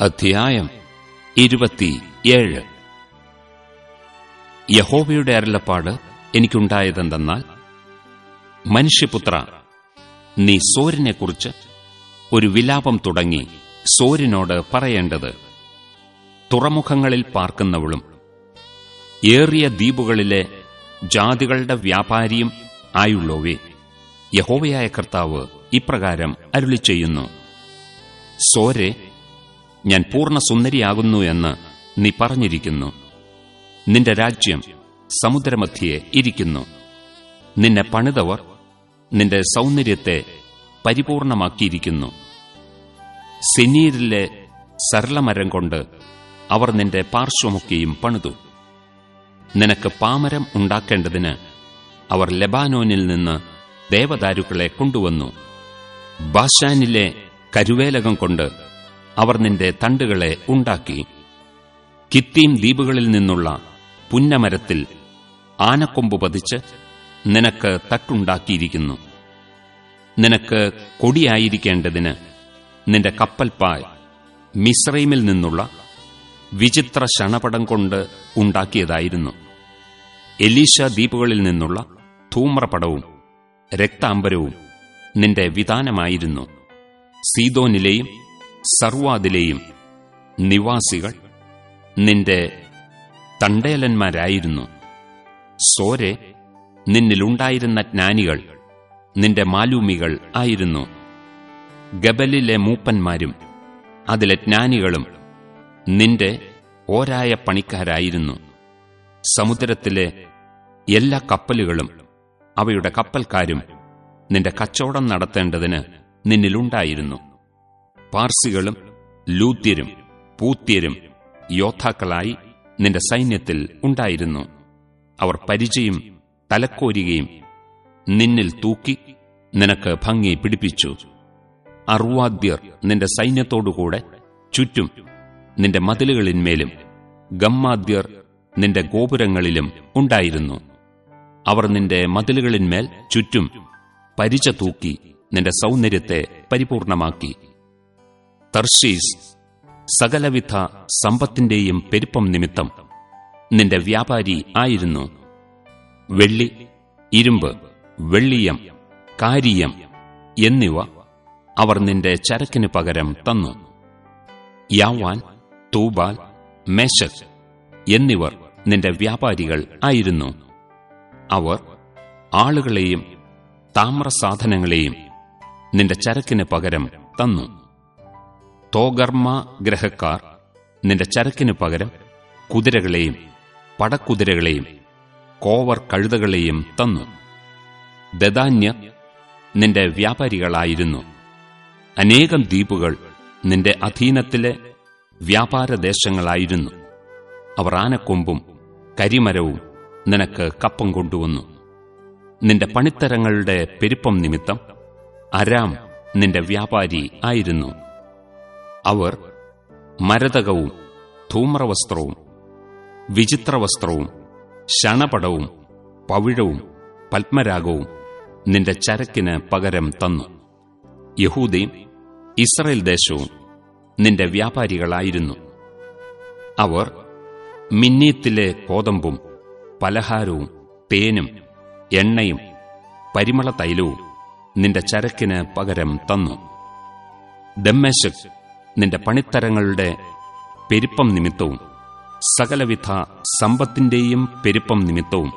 അധ്യായം ഇരുപത്തിയേഴ്. യഹോവയുടെ അരുളപ്പാട് എനിക്കുണ്ടായതെന്തെന്നാൽ മനുഷ്യപുത്ര നീ സോരിനെക്കുറിച്ച് ഒരു വിലാപം തുടങ്ങി സോരിനോട് പറയേണ്ടത്. തുറമുഖങ്ങളിൽ പാർക്കുന്നവളും ഏറിയ ദ്വീപുകളിലെ ജാതികളുടെ വ്യാപാരിയും ആയുള്ളവേ യഹോവയായ കർത്താവ് ഇപ്രകാരം അരുളി ചെയ്യുന്നു സോരെ ഞാൻ പൂർണ സുന്ദരിയാകുന്നു എന്ന് നീ പറഞ്ഞിരിക്കുന്നു. നിന്റെ രാജ്യം സമുദ്രമധ്യേ ഇരിക്കുന്നു. നിന്നെ പണിതവർ നിന്റെ സൗന്ദര്യത്തെ പരിപൂർണമാക്കിയിരിക്കുന്നു. സെനീരിലെ സരളമരം കൊണ്ട് അവർ നിന്റെ പാർശ്വമൊക്കെയും പണിതു. നിനക്ക് പാമരം ഉണ്ടാക്കേണ്ടതിന് അവർ ലെബാനോനിൽ നിന്ന് ദേവദാരുക്കളെ കൊണ്ടുവന്നു. ബാഷാനിലെ കരുവേലകം കൊണ്ട് അവർ നിന്റെ തണ്ടുകളെ ഉണ്ടാക്കി. കിത്തീം ദ്വീപുകളിൽ നിന്നുള്ള പുന്നമരത്തിൽ ആനക്കൊമ്പ് പതിച്ച് നിനക്ക് തട്ടുണ്ടാക്കിയിരിക്കുന്നു. നിനക്ക് കൊടിയായിരിക്കേണ്ടതിന് നിന്റെ കപ്പൽപ്പായ് മിശ്രൈമിൽ നിന്നുള്ള വിചിത്ര ഷണപടം കൊണ്ട് ഉണ്ടാക്കിയതായിരുന്നു. എലീഷ ദ്വീപുകളിൽ നിന്നുള്ള ധൂമ്രപടവും രക്താംബരവും നിന്റെ വിധാനമായിരുന്നു സീതോനിലെയും സർവാദിലെയും നിവാസികൾ നിന്റെ തണ്ടേലന്മാരായിരുന്നു. സോരെ നിന്നിലുണ്ടായിരുന്ന ജ്ഞാനികൾ നിന്റെ മാലൂമികൾ ആയിരുന്നു. ഗബലിലെ മൂപ്പന്മാരും അതിലെ ജ്ഞാനികളും നിന്റെ ഓരായ പണിക്കാരായിരുന്നു. സമുദ്രത്തിലെ എല്ലാ കപ്പലുകളും അവയുടെ കപ്പൽക്കാരും നിന്റെ കച്ചവടം നടത്തേണ്ടതിന് നിന്നിലുണ്ടായിരുന്നു. പാർസികളും ലൂത്യരും പൂത്യരും യോദ്ധാക്കളായി നിന്റെ സൈന്യത്തിൽ ഉണ്ടായിരുന്നു. അവർ പരിചയം തലക്കോരുകയും നിന്നിൽ തൂക്കി നിനക്ക് ഭംഗി പിടിപ്പിച്ചു. അർവാദ്യർ നിന്റെ സൈന്യത്തോടുകൂടെ ചുറ്റും നിന്റെ മതിലുകളിന്മേലും ഗമ്മാദ്യർ നിന്റെ ഗോപുരങ്ങളിലും ഉണ്ടായിരുന്നു. അവർ നിന്റെ മതിലുകളിന്മേൽ ചുറ്റും പരിച തൂക്കി നിന്റെ സൗന്ദര്യത്തെ പരിപൂർണമാക്കി. തർഷീസ് സകലവിധ സമ്പത്തിന്റെയും പെരുപ്പം നിമിത്തം നിന്റെ വ്യാപാരി ആയിരുന്നു. വെള്ളി ഇരുമ്പ് വെള്ളിയം കാരിയം എന്നിവ അവർ നിന്റെ ചരക്കിന് പകരം തന്നു. യാവാൻ തൂബാൽ മേശക് എന്നിവർ നിന്റെ വ്യാപാരികൾ ആയിരുന്നു. അവർ ആളുകളെയും താമ്രസാധനങ്ങളെയും നിന്റെ ചരക്കിന് പകരം തന്നു. തോഗർമ്മ ഗ്രഹക്കാർ നിന്റെ ചരക്കിന് പകരം കുതിരകളെയും പടക്കുതിരകളെയും കോവർ കഴുതകളെയും തന്നു. ദദാന്യ നിന്റെ വ്യാപാരികളായിരുന്നു. അനേകം ദ്വീപുകൾ നിന്റെ അധീനത്തിലെ വ്യാപാരദേശങ്ങളായിരുന്നു അവർ ആനക്കൊമ്പും കരിമരവും നിനക്ക് കപ്പം കൊണ്ടുവന്നു. നിന്റെ പണിത്തരങ്ങളുടെ പെരുപ്പം നിമിത്തം അരാം നിന്റെ വ്യാപാരി ആയിരുന്നു. അവർ മരതകവും ധൂമ്രവസ്ത്രവും വിചിത്രവസ്ത്രവും ശണപടവും പവിഴവും പത്മരാഗവും നിന്റെ ചരക്കിന് പകരം തന്നു. യഹൂദയും ഇസ്രയേൽ ദേശവും നിന്റെ വ്യാപാരികളായിരുന്നു. അവർ മിന്നീത്തിലെ കോതമ്പും പലഹാരവും തേനും എണ്ണയും പരിമള തൈലവും നിന്റെ ചരക്കിന് പകരം തന്നു. ദമ്മേശക് നിന്റെ പണിത്തരങ്ങളുടെ പെരുപ്പം നിമിത്തവും സകലവിധ സമ്പത്തിന്റെയും പെരുപ്പം നിമിത്തവും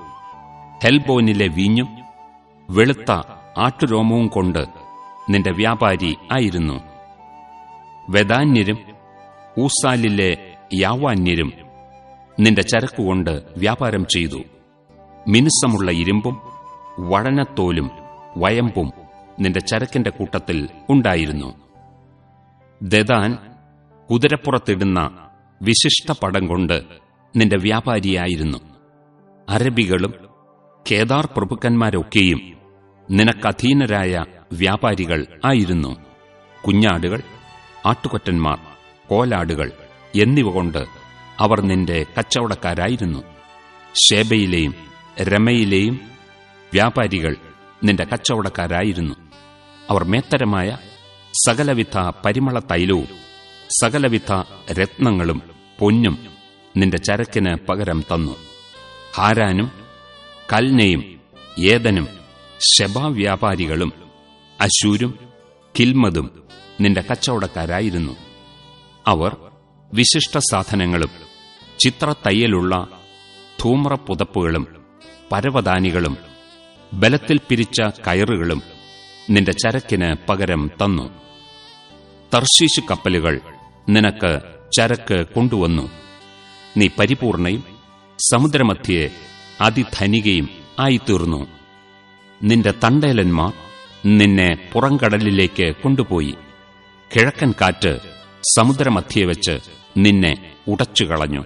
ഹെൽബോനിലെ വീഞ്ഞും വെളുത്ത ആട്ടുരോമവും കൊണ്ട് നിന്റെ വ്യാപാരി ആയിരുന്നു. വെദാന്യരും ഊസാലിലെ യാവാന്യരും നിന്റെ ചരക്കുകൊണ്ട് വ്യാപാരം ചെയ്തു. മിനുസമുള്ള ഇരുമ്പും വഴനത്തോലും വയമ്പും നിന്റെ ചരക്കിന്റെ കൂട്ടത്തിൽ ഉണ്ടായിരുന്നു. ദദാൻ കുതിരപ്പുറത്തിടുന്ന വിശിഷ്ട പടം കൊണ്ട് നിന്റെ വ്യാപാരിയായിരുന്നു. അറബികളും കേദാർ പ്രഭുക്കന്മാരൊക്കെയും നിനക്കധീനരായ വ്യാപാരികൾ ആയിരുന്നു. കുഞ്ഞാടുകൾ ആട്ടുകൊറ്റന്മാർ കോലാടുകൾ എന്നിവ കൊണ്ട് അവർ നിന്റെ കച്ചവടക്കാരായിരുന്നു. ഷേബയിലെയും രമയിലെയും വ്യാപാരികൾ നിന്റെ കച്ചവടക്കാരായിരുന്നു. അവർ മേത്തരമായ സകലവിധ പരിമള തൈലവും സകലവിധ രത്നങ്ങളും പൊന്നും നിന്റെ ചരക്കിന് പകരം തന്നു. ഹാരാനും കൽനയും ഏതനും ശബാവ്യാപാരികളും അശൂരും കിൽമതും നിന്റെ കച്ചവടക്കാരായിരുന്നു. അവർ വിശിഷ്ട സാധനങ്ങളും ചിത്രത്തയ്യലുള്ള ധൂമ്രപ്പുതപ്പുകളും പരവതാനികളും ബലത്തിൽ പിരിച്ച കയറുകളും നിന്റെ ചരക്കിന് പകരം തന്നു. തർശീശ് കപ്പലുകൾ നിനക്ക് ചരക്ക് കൊണ്ടുവന്നു. നീ പരിപൂർണയും സമുദ്രമധ്യേ അതിധനികയും ആയിത്തീർന്നു. നിന്റെ തണ്ടേലന്മാർ നിന്നെ പുറംകടലിലേക്ക് കൊണ്ടുപോയി. കിഴക്കൻ കാറ്റ് സമുദ്രമധ്യേ വെച്ച് നിന്നെ ഉടച്ചുകളഞ്ഞു.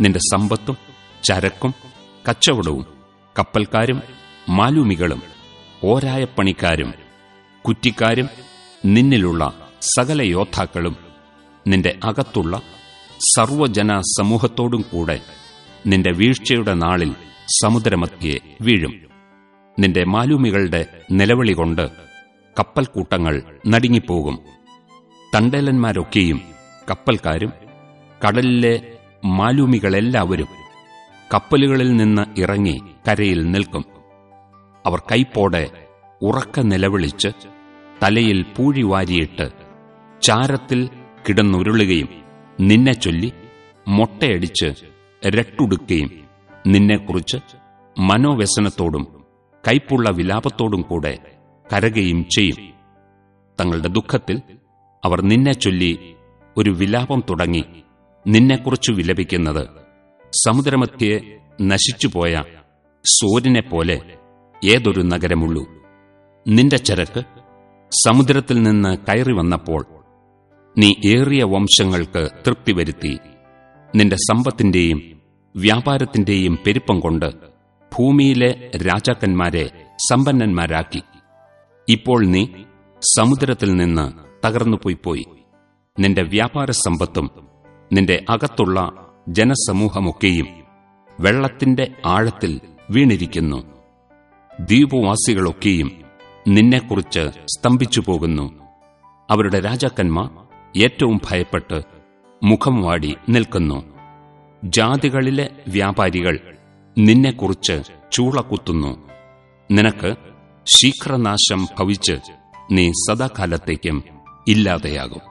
നിന്റെ സമ്പത്തും ചരക്കും കച്ചവടവും കപ്പൽക്കാരും മാലൂമികളും ഓരായപ്പണിക്കാരും കുറ്റിക്കാരും നിന്നിലുള്ള സകല യോദ്ധാക്കളും നിന്റെ അകത്തുള്ള സർവജന സമൂഹത്തോടും കൂടെ നിന്റെ വീഴ്ചയുടെ നാളിൽ സമുദ്രമധ്യേ വീഴും. നിന്റെ മാലൂമികളുടെ നിലവിളി കൊണ്ട് കപ്പൽക്കൂട്ടങ്ങൾ നടുങ്ങിപ്പോകും. തണ്ടേലന്മാരൊക്കെയും കപ്പൽക്കാരും കടലിലെ മാലൂമികളെല്ലാവരും കപ്പലുകളിൽ നിന്ന് ഇറങ്ങി കരയിൽ നിൽക്കും. അവർ കൈപ്പോടെ ഉറക്ക നിലവിളിച്ച് തലയിൽ പൂഴി വാരിയിട്ട് ചാരത്തിൽ കിടന്നുരുളുകയും നിന്നെ ചൊല്ലി മൊട്ടയടിച്ച് രട്ടുടുക്കുകയും നിന്നെക്കുറിച്ച് മനോവ്യസനത്തോടും കൈപ്പുള്ള വിലാപത്തോടും കൂടെ കരകയും ചെയ്യും. തങ്ങളുടെ ദുഃഖത്തിൽ അവർ നിന്നെ ചൊല്ലി ഒരു വിലാപം തുടങ്ങി നിന്നെക്കുറിച്ച് വിലപിക്കുന്നത് സമുദ്രമധ്യയെ നശിച്ചുപോയ സൂര്യനെപ്പോലെ ഏതൊരു നഗരമുള്ളൂ. നിന്റെ ചരക്ക് സമുദ്രത്തിൽ നിന്ന് കയറി വന്നപ്പോൾ നീ ഏറിയ വംശങ്ങൾക്ക് തൃപ്തി വരുത്തി. നിന്റെ സമ്പത്തിന്റെയും വ്യാപാരത്തിന്റെയും പെരുപ്പം കൊണ്ട് ഭൂമിയിലെ രാജാക്കന്മാരെ സമ്പന്നന്മാരാക്കി. ഇപ്പോൾ നീ സമുദ്രത്തിൽ നിന്ന് തകർന്നുപോയിപ്പോയി നിന്റെ വ്യാപാര സമ്പത്തും നിന്റെ അകത്തുള്ള ജനസമൂഹമൊക്കെയും വെള്ളത്തിന്റെ ആഴത്തിൽ വീണിരിക്കുന്നു. ദ്വീപവാസികളൊക്കെയും നിന്നെക്കുറിച്ച് സ്തംഭിച്ചു പോകുന്നു അവരുടെ രാജാക്കന്മാർ ഏറ്റവും ഭയപ്പെട്ട് മുഖം വാടി നിൽക്കുന്നു. ജാതികളിലെ വ്യാപാരികൾ നിന്നെക്കുറിച്ച് ചൂളക്കുത്തുന്നു. നിനക്ക് ശീഘ്രനാശം ഭവിച്ച് നീ സദാകാലത്തേക്കും ഇല്ലാതെയാകും.